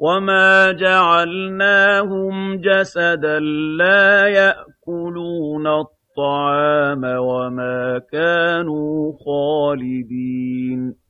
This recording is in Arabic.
وَمَا جَعَلْنَاهُمْ جَسَدًا لَّا يَأْكُلُونَ الطَّعَامَ وَمَا كَانُوا خَالِدِينَ